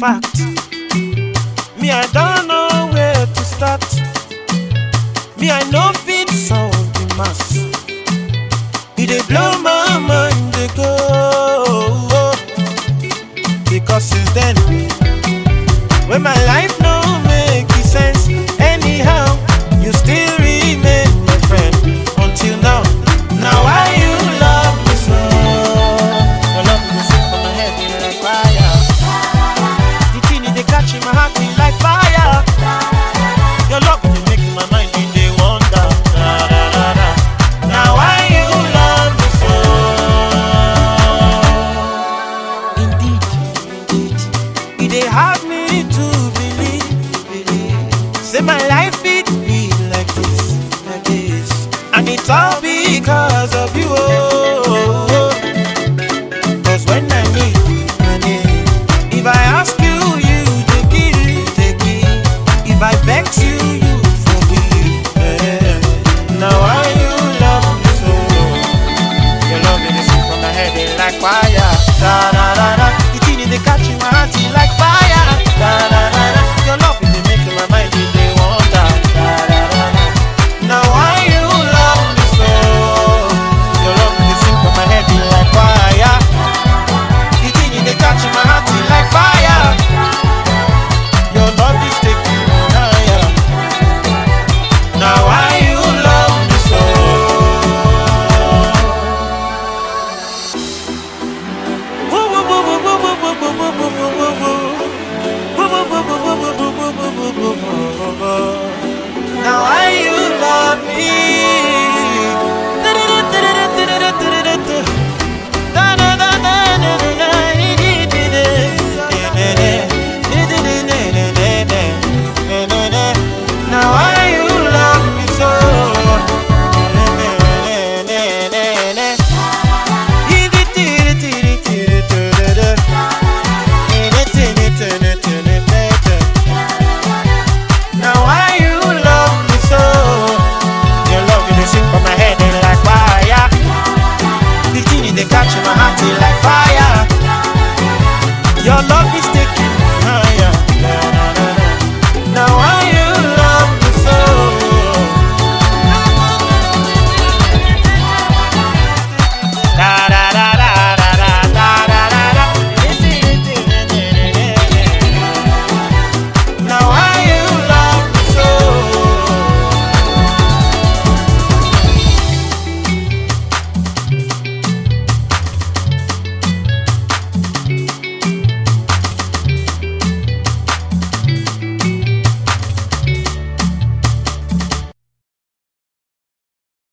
fact. Me, I don't know where to start. Me, I know fit so the mass. It they blow my mind, they go. Because since then, when my life fire. Your love my mind be dey wonder. Now why you love me so? Indeed, indeed, it me to believe, believe. Say my life it be like this, like this, and all because of you. Oh.